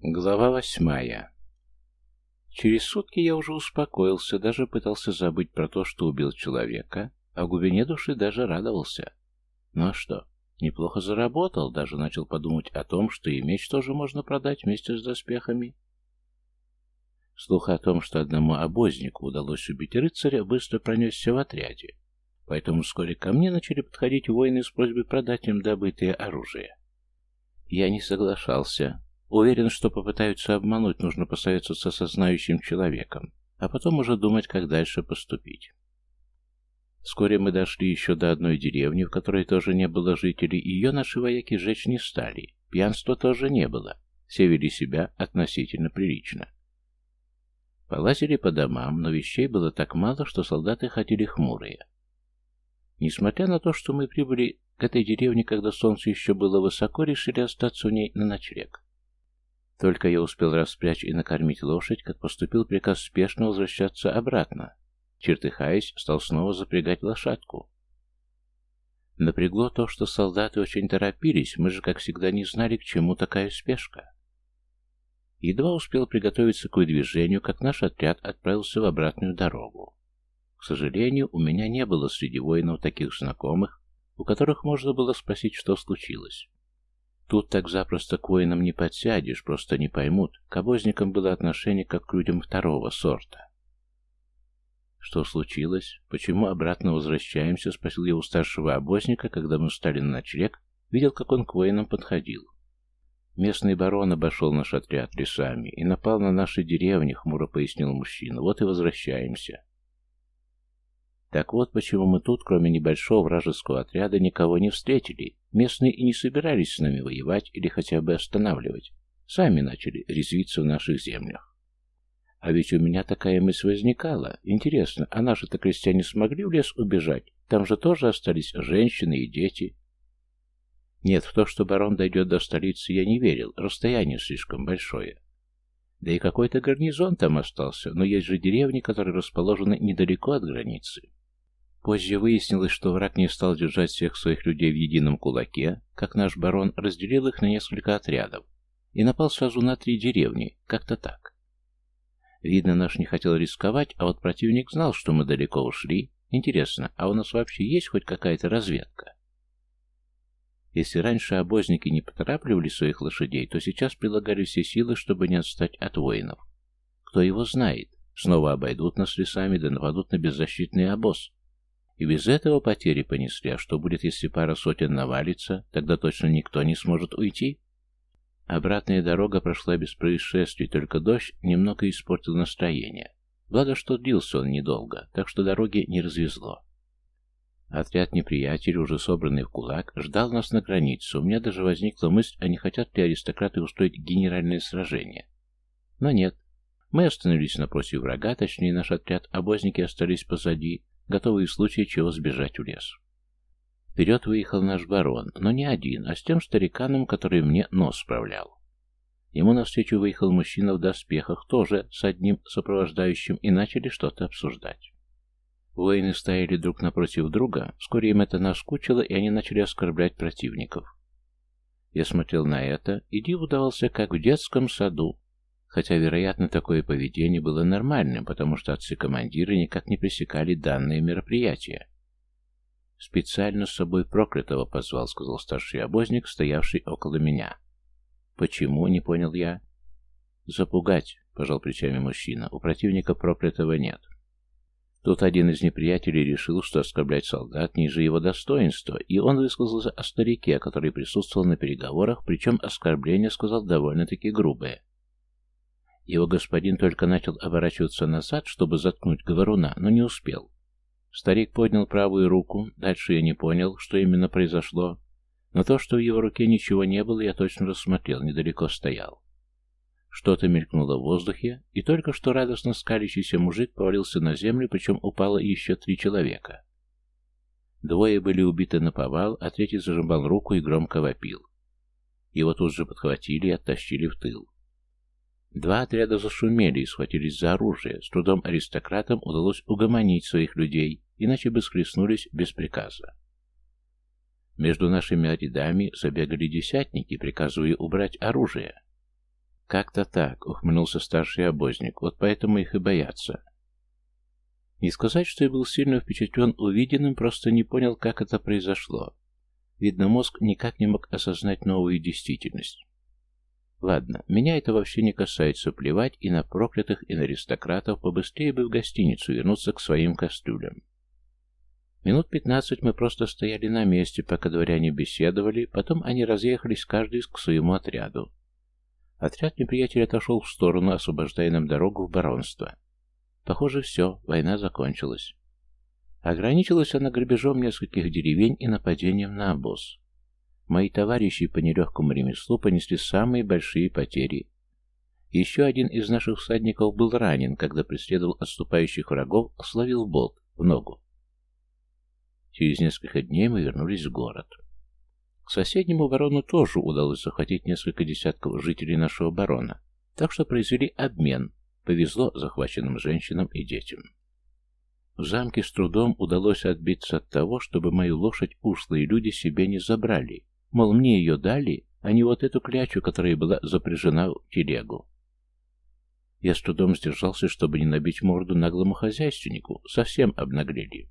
Глава восьмая. Через сутки я уже успокоился, даже пытался забыть про то, что убил человека, а в глубине души даже радовался. Ну а что, неплохо заработал, даже начал подумать о том, что и меч тоже можно продать вместе с доспехами. Слух о том, что одному обознику удалось убить рыцаря, быстро пронесся в отряде, поэтому вскоре ко мне начали подходить воины с просьбой продать им добытое оружие. Я не соглашался, Уверен, что попытаются обмануть, нужно посоветоваться со знающим человеком, а потом уже думать, как дальше поступить. Вскоре мы дошли еще до одной деревни, в которой тоже не было жителей, и ее наши вояки жечь не стали. Пьянства тоже не было. Все вели себя относительно прилично. Полазили по домам, но вещей было так мало, что солдаты ходили хмурые. Несмотря на то, что мы прибыли к этой деревне, когда солнце еще было высоко, решили остаться у ней на ночлег. Только я успел распрячь и накормить лошадь, как поступил приказ спешно возвращаться обратно. Чертыхаясь, стал снова запрягать лошадку. Напрягло то, что солдаты очень торопились, мы же, как всегда, не знали, к чему такая спешка. Едва успел приготовиться к выдвижению, как наш отряд отправился в обратную дорогу. К сожалению, у меня не было среди воинов таких знакомых, у которых можно было спросить, что случилось. Тут так запросто к воинам не подсядешь, просто не поймут. К обозникам было отношение как к людям второго сорта. «Что случилось? Почему обратно возвращаемся?» — спросил я у старшего обозника, когда мы встали на ночлег. Видел, как он к воинам подходил. «Местный барон обошел наш отряд лесами и напал на наши деревни», — хмуро пояснил мужчина. «Вот и возвращаемся». Так вот, почему мы тут, кроме небольшого вражеского отряда, никого не встретили. Местные и не собирались с нами воевать или хотя бы останавливать. Сами начали резвиться в наших землях. А ведь у меня такая мысль возникала. Интересно, а наши-то крестьяне смогли в лес убежать? Там же тоже остались женщины и дети. Нет, в то, что барон дойдет до столицы, я не верил. Расстояние слишком большое. Да и какой-то гарнизон там остался, но есть же деревни, которые расположены недалеко от границы. Позже выяснилось, что враг не стал держать всех своих людей в едином кулаке, как наш барон разделил их на несколько отрядов и напал сразу на три деревни, как-то так. Видно, наш не хотел рисковать, а вот противник знал, что мы далеко ушли. Интересно, а у нас вообще есть хоть какая-то разведка? Если раньше обозники не поторапливали своих лошадей, то сейчас прилагали все силы, чтобы не отстать от воинов. Кто его знает, снова обойдут нас лесами да нападут на беззащитный обоз. И без этого потери понесли. А что будет, если пара сотен навалится? Тогда точно никто не сможет уйти. Обратная дорога прошла без происшествий, только дождь немного испортил настроение. Благо, что длился он недолго, так что дороги не развезло. Отряд неприятелей, уже собранный в кулак, ждал нас на границе. У меня даже возникла мысль, а не хотят ли аристократы устроить генеральное сражение. Но нет. Мы остановились напротив врага, точнее наш отряд, обозники остались позади, готовые в случае чего сбежать в лес. Вперед выехал наш барон, но не один, а с тем стариканом, который мне нос справлял. Ему навстречу выехал мужчина в доспехах, тоже с одним сопровождающим, и начали что-то обсуждать. Воины стояли друг напротив друга, вскоре им это наскучило, и они начали оскорблять противников. Я смотрел на это, и диву давался, как в детском саду, Хотя, вероятно, такое поведение было нормальным, потому что отцы-командиры никак не пресекали данное мероприятие. «Специально с собой проклятого позвал», — сказал старший обозник, стоявший около меня. «Почему?» — не понял я. «Запугать», — пожал плечами мужчина. «У противника проклятого нет». Тут один из неприятелей решил, что оскорблять солдат ниже его достоинства, и он высказался о старике, который присутствовал на переговорах, причем оскорбление сказал довольно-таки грубое. Его господин только начал оборачиваться назад, чтобы заткнуть говоруна, но не успел. Старик поднял правую руку, дальше я не понял, что именно произошло, но то, что в его руке ничего не было, я точно рассмотрел, недалеко стоял. Что-то мелькнуло в воздухе, и только что радостно скалящийся мужик повалился на землю, причем упало еще три человека. Двое были убиты на повал, а третий зажимал руку и громко вопил. Его тут же подхватили и оттащили в тыл. Два отряда зашумели и схватились за оружие. С трудом аристократам удалось угомонить своих людей, иначе бы схлестнулись без приказа. Между нашими рядами забегали десятники, приказывая убрать оружие. «Как-то так», — ухмыльнулся старший обозник, — «вот поэтому их и боятся». Не сказать, что я был сильно впечатлен увиденным, просто не понял, как это произошло. Видно, мозг никак не мог осознать новую действительность. Ладно, меня это вообще не касается, плевать и на проклятых, и на аристократов, побыстрее бы в гостиницу вернуться к своим кастрюлям. Минут пятнадцать мы просто стояли на месте, пока дворяне беседовали, потом они разъехались каждый к своему отряду. Отряд неприятеля отошел в сторону, освобождая нам дорогу в баронство. Похоже, все, война закончилась. Ограничилась она грабежом нескольких деревень и нападением на обоз. Мои товарищи по нелегкому ремеслу понесли самые большие потери. Еще один из наших всадников был ранен, когда преследовал отступающих врагов, словил болт в ногу. Через несколько дней мы вернулись в город. К соседнему барону тоже удалось захватить несколько десятков жителей нашего барона, так что произвели обмен. Повезло захваченным женщинам и детям. В замке с трудом удалось отбиться от того, чтобы мою лошадь ушлые люди себе не забрали, Мол, мне ее дали, а не вот эту клячу, которая была запряжена в телегу. Я с трудом сдержался, чтобы не набить морду наглому хозяйственнику, совсем обнаглели.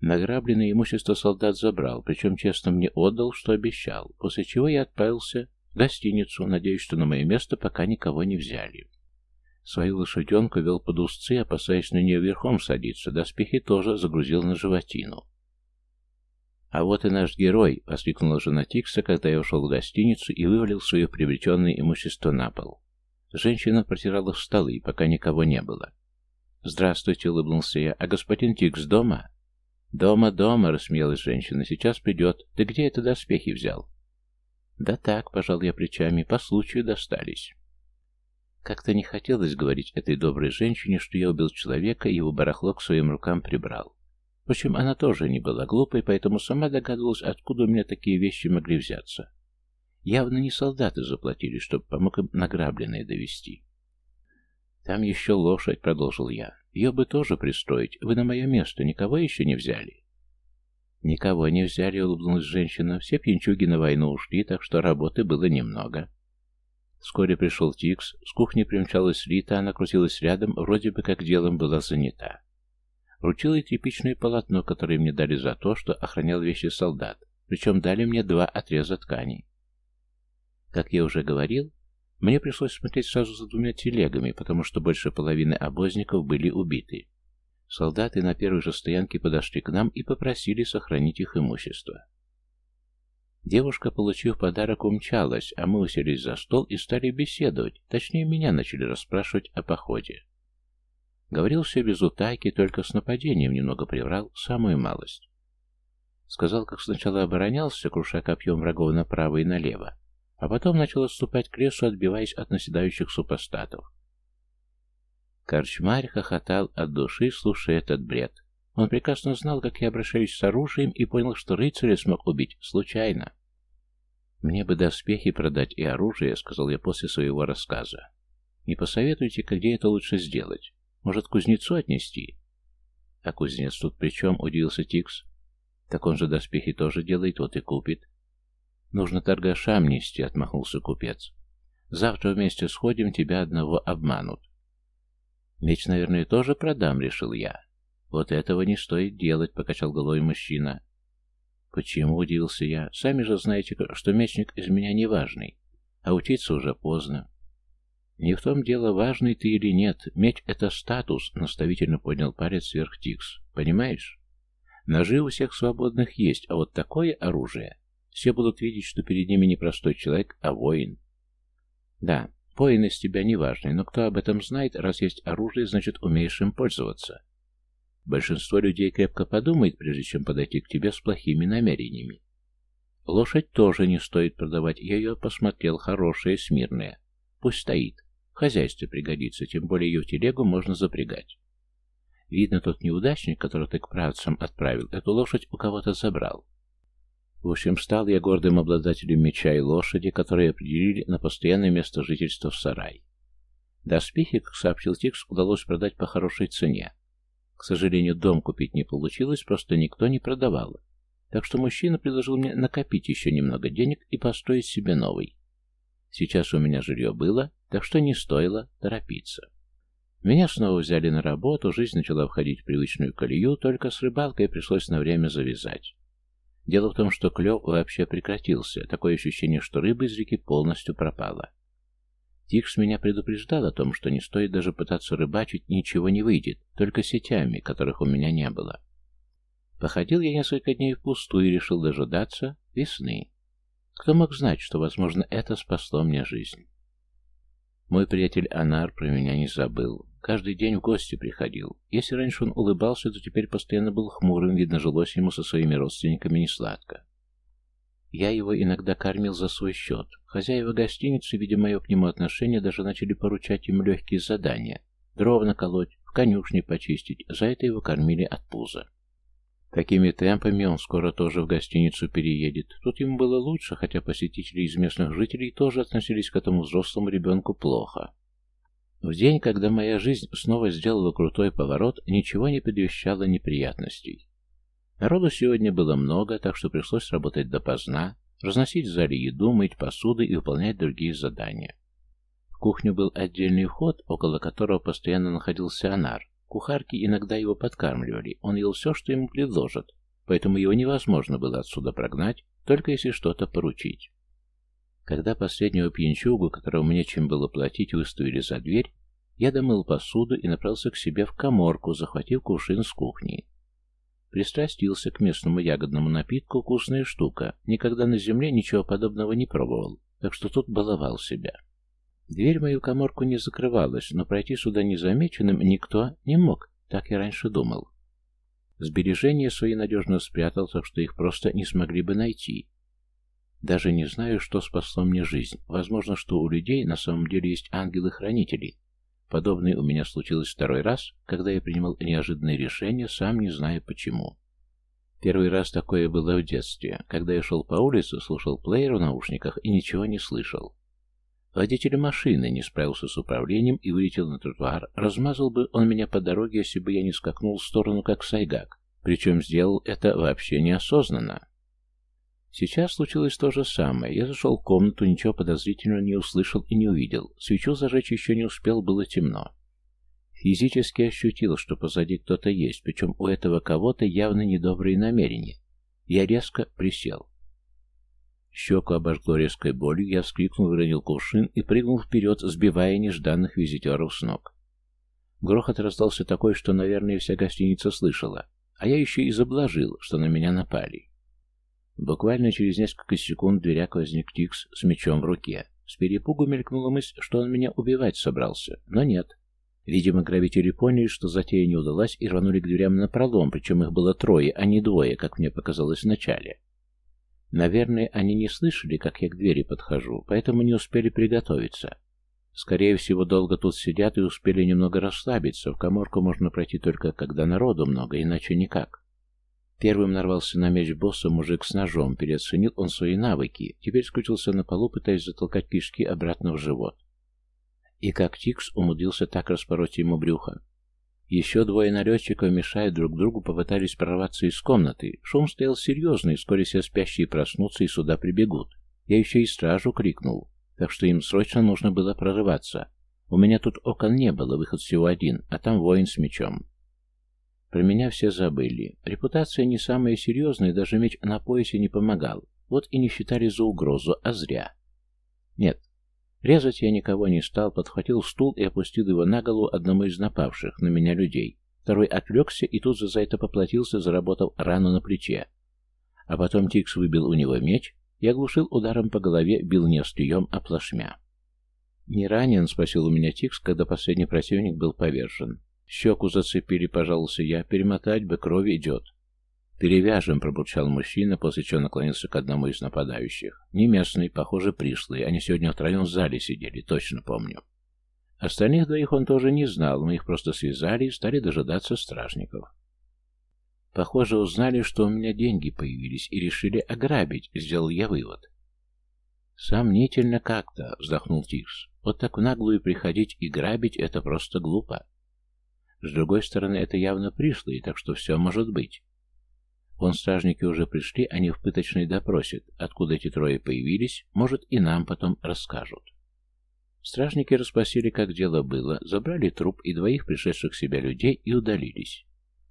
Награбленное имущество солдат забрал, причем честно мне отдал, что обещал, после чего я отправился в гостиницу, надеясь, что на мое место пока никого не взяли. Свою лошаденку вел под узцы, опасаясь на нее верхом садиться, доспехи тоже загрузил на животину. «А вот и наш герой!» — воскликнула жена Тикса, когда я ушел в гостиницу и вывалил свое приобретенное имущество на пол. Женщина протирала столы, пока никого не было. «Здравствуйте!» — улыбнулся я. «А господин Тикс дома?» «Дома, дома!» — рассмеялась женщина. «Сейчас придет. Ты где это доспехи взял?» «Да так», — пожал я плечами, — «по случаю достались». Как-то не хотелось говорить этой доброй женщине, что я убил человека и его барахло к своим рукам прибрал. Впрочем, она тоже не была глупой, поэтому сама догадывалась, откуда у меня такие вещи могли взяться. Явно не солдаты заплатили, чтобы помог им награбленное довести. «Там еще лошадь», — продолжил я. «Ее бы тоже пристроить. Вы на мое место никого еще не взяли?» «Никого не взяли», — улыбнулась женщина. «Все пьянчуги на войну ушли, так что работы было немного». Вскоре пришел Тикс. С кухни примчалась Рита, она крутилась рядом, вроде бы как делом была занята. Вручила и тряпичное полотно, которое мне дали за то, что охранял вещи солдат, причем дали мне два отреза тканей. Как я уже говорил, мне пришлось смотреть сразу за двумя телегами, потому что больше половины обозников были убиты. Солдаты на первой же стоянке подошли к нам и попросили сохранить их имущество. Девушка, получив подарок, умчалась, а мы уселись за стол и стали беседовать, точнее меня начали расспрашивать о походе. Говорил все без утайки, только с нападением немного приврал, самую малость. Сказал, как сначала оборонялся, круша копьем врагов направо и налево, а потом начал отступать к лесу, отбиваясь от наседающих супостатов. Корчмарь хохотал от души, слушая этот бред. Он прекрасно знал, как я обращаюсь с оружием, и понял, что рыцаря смог убить случайно. «Мне бы доспехи продать и оружие», — сказал я после своего рассказа. «Не посоветуйте, где это лучше сделать. Может, кузнецу отнести? А кузнец тут при чем? Удивился Тикс. Так он же доспехи тоже делает, вот и купит. Нужно торгашам нести, отмахнулся купец. Завтра вместе сходим, тебя одного обманут. Меч, наверное, тоже продам, решил я. Вот этого не стоит делать, покачал головой мужчина. Почему, удивился я. Сами же знаете, что мечник из меня неважный. А учиться уже поздно. «Не в том дело, важный ты или нет. Меч — это статус», — наставительно поднял палец вверх Тикс. «Понимаешь? Ножи у всех свободных есть, а вот такое оружие. Все будут видеть, что перед ними не простой человек, а воин». «Да, воин из тебя неважный, но кто об этом знает, раз есть оружие, значит, умеешь им пользоваться». Большинство людей крепко подумает, прежде чем подойти к тебе с плохими намерениями. Лошадь тоже не стоит продавать, я ее посмотрел, хорошая, смирная. Пусть стоит. В хозяйстве пригодится, тем более ее в телегу можно запрягать. Видно, тот неудачник, который ты к правцам отправил, эту лошадь у кого-то забрал. В общем, стал я гордым обладателем меча и лошади, которые определили на постоянное место жительства в сарай. Доспехи, как сообщил Тикс, удалось продать по хорошей цене. К сожалению, дом купить не получилось, просто никто не продавал. Так что мужчина предложил мне накопить еще немного денег и построить себе новый. Сейчас у меня жилье было, так что не стоило торопиться. Меня снова взяли на работу, жизнь начала входить в привычную колею, только с рыбалкой пришлось на время завязать. Дело в том, что клев вообще прекратился, такое ощущение, что рыба из реки полностью пропала. Тикс меня предупреждал о том, что не стоит даже пытаться рыбачить, ничего не выйдет, только сетями, которых у меня не было. Походил я несколько дней впустую и решил дожидаться весны. Кто мог знать, что, возможно, это спасло мне жизнь? Мой приятель Анар про меня не забыл. Каждый день в гости приходил. Если раньше он улыбался, то теперь постоянно был хмурым, видно, жилось ему со своими родственниками несладко. Я его иногда кормил за свой счет. Хозяева гостиницы, видя мое к нему отношение, даже начали поручать ему легкие задания. Дров наколоть, в конюшне почистить. За это его кормили от пуза. Такими темпами он скоро тоже в гостиницу переедет. Тут ему было лучше, хотя посетители из местных жителей тоже относились к этому взрослому ребенку плохо. В день, когда моя жизнь снова сделала крутой поворот, ничего не предвещало неприятностей. Народу сегодня было много, так что пришлось работать допоздна, разносить в зале еду, мыть посуды и выполнять другие задания. В кухню был отдельный вход, около которого постоянно находился Анар, Кухарки иногда его подкармливали, он ел все, что ему предложат, поэтому его невозможно было отсюда прогнать, только если что-то поручить. Когда последнего пьянчугу, мне чем было платить, выставили за дверь, я домыл посуду и направился к себе в коморку, захватив кувшин с кухни. Пристрастился к местному ягодному напитку вкусная штука, никогда на земле ничего подобного не пробовал, так что тут баловал себя. Дверь в мою коморку не закрывалась, но пройти сюда незамеченным никто не мог, так я раньше думал. Сбережения свои надежно спрятал, так что их просто не смогли бы найти. Даже не знаю, что спасло мне жизнь. Возможно, что у людей на самом деле есть ангелы-хранители. Подобное у меня случилось второй раз, когда я принимал неожиданное решение, сам не зная почему. Первый раз такое было в детстве, когда я шел по улице, слушал плеер в наушниках и ничего не слышал. Водитель машины не справился с управлением и вылетел на тротуар. Размазал бы он меня по дороге, если бы я не скакнул в сторону, как сайгак. Причем сделал это вообще неосознанно. Сейчас случилось то же самое. Я зашел в комнату, ничего подозрительного не услышал и не увидел. Свечу зажечь еще не успел, было темно. Физически ощутил, что позади кто-то есть, причем у этого кого-то явно недобрые намерения. Я резко присел. Щеку обожгло резкой болью, я вскрикнул, выронил кувшин и прыгнул вперед, сбивая нежданных визитеров с ног. Грохот раздался такой, что, наверное, вся гостиница слышала, а я еще и заблажил, что на меня напали. Буквально через несколько секунд в дверях возник Тикс с мечом в руке. С перепугу мелькнула мысль, что он меня убивать собрался, но нет. Видимо, грабители поняли, что затея не удалась, и рванули к дверям на пролом, причем их было трое, а не двое, как мне показалось вначале. Наверное, они не слышали, как я к двери подхожу, поэтому не успели приготовиться. Скорее всего, долго тут сидят и успели немного расслабиться. В коморку можно пройти только, когда народу много, иначе никак. Первым нарвался на меч босса мужик с ножом, переоценил он свои навыки, теперь скучился на полу, пытаясь затолкать кишки обратно в живот. И как Тикс умудрился так распороть ему брюхо. Еще двое налетчиков, мешая друг другу, попытались прорваться из комнаты. Шум стоял серьезный, вскоре все спящие проснутся и сюда прибегут. Я еще и стражу крикнул, так что им срочно нужно было прорываться. У меня тут окон не было, выход всего один, а там воин с мечом. Про меня все забыли. Репутация не самая серьезная, даже меч на поясе не помогал. Вот и не считали за угрозу, а зря. Нет, Резать я никого не стал, подхватил стул и опустил его на голову одному из напавших на меня людей. Второй отвлекся и тут же за это поплатился, заработав рану на плече. А потом Тикс выбил у него меч и оглушил ударом по голове, бил не острием, а плашмя. «Не ранен?» — спросил у меня Тикс, когда последний противник был повержен. «Щеку зацепили, пожалуйста, я. Перемотать бы, кровь идет». «Перевяжем», — пробурчал мужчина, после чего наклонился к одному из нападающих. «Не местный, похоже, пришлый. Они сегодня втроем в зале сидели, точно помню». Остальных двоих он тоже не знал, мы их просто связали и стали дожидаться стражников. «Похоже, узнали, что у меня деньги появились и решили ограбить», — сделал я вывод. «Сомнительно как-то», — вздохнул Тикс. «Вот так наглую приходить и грабить — это просто глупо. С другой стороны, это явно пришлые, так что все может быть». Вон стражники уже пришли, они в пыточной допросят, откуда эти трое появились, может, и нам потом расскажут. Стражники расспросили, как дело было, забрали труп и двоих пришедших к себя людей и удалились.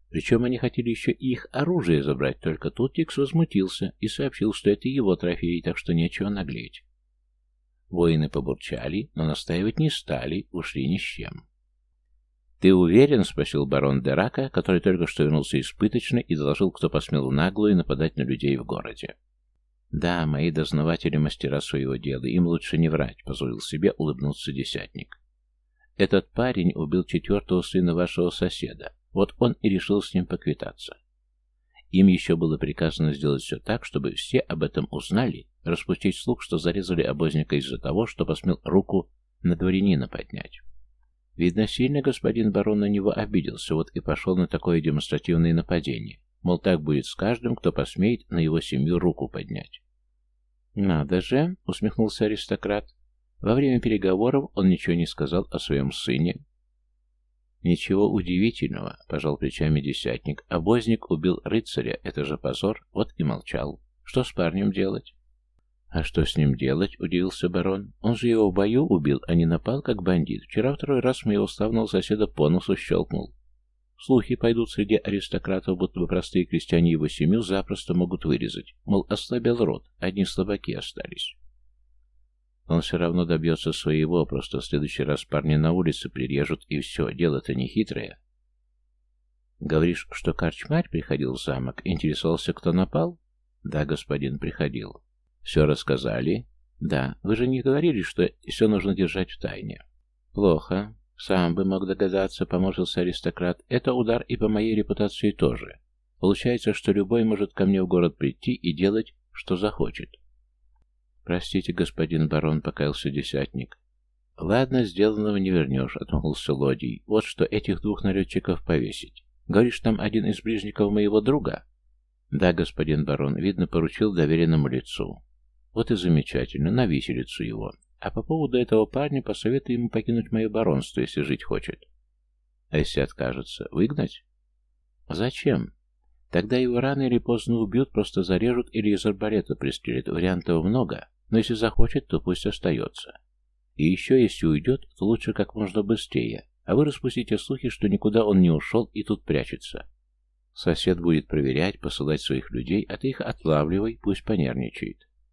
Причем они хотели еще и их оружие забрать, только тут Тикс возмутился и сообщил, что это его трофей, так что нечего наглеть. Воины побурчали, но настаивать не стали, ушли ни с чем. «Ты уверен?» — спросил барон Дерака, который только что вернулся испыточно и доложил, кто посмел наглую нападать на людей в городе. «Да, мои дознаватели мастера своего дела, им лучше не врать», — позволил себе улыбнуться десятник. «Этот парень убил четвертого сына вашего соседа, вот он и решил с ним поквитаться. Им еще было приказано сделать все так, чтобы все об этом узнали, распустить слух, что зарезали обозника из-за того, что посмел руку на дворянина поднять». Видно, сильно господин барон на него обиделся, вот и пошел на такое демонстративное нападение. Мол, так будет с каждым, кто посмеет на его семью руку поднять. «Надо же!» — усмехнулся аристократ. Во время переговоров он ничего не сказал о своем сыне. «Ничего удивительного», — пожал плечами десятник. «Обозник убил рыцаря, это же позор, вот и молчал. Что с парнем делать?» «А что с ним делать?» — удивился барон. «Он же его в бою убил, а не напал, как бандит. Вчера второй раз моего славного соседа по носу щелкнул. Слухи пойдут среди аристократов, будто бы простые крестьяне его семью запросто могут вырезать. Мол, ослабел рот, одни слабаки остались». Он все равно добьется своего, просто в следующий раз парни на улице прирежут, и все, дело-то не хитрое. Говоришь, что корчмарь приходил в замок, интересовался, кто напал? Да, господин, приходил. Все рассказали? Да. Вы же не говорили, что все нужно держать в тайне. Плохо. Сам бы мог догадаться, поморщился аристократ. Это удар и по моей репутации тоже. Получается, что любой может ко мне в город прийти и делать, что захочет. Простите, господин барон, покаялся десятник. Ладно, сделанного не вернешь, отмахнулся Лодий. Вот что этих двух налетчиков повесить. Говоришь, там один из ближников моего друга? Да, господин барон, видно, поручил доверенному лицу. Вот и замечательно, на виселицу его. А по поводу этого парня посоветую ему покинуть мое баронство, если жить хочет. А если откажется, выгнать? Зачем? Тогда его рано или поздно убьют, просто зарежут или из арбалета пристрелят. Вариантов много, но если захочет, то пусть остается. И еще, если уйдет, то лучше как можно быстрее, а вы распустите слухи, что никуда он не ушел и тут прячется. Сосед будет проверять, посылать своих людей, а ты их отлавливай, пусть понервничает.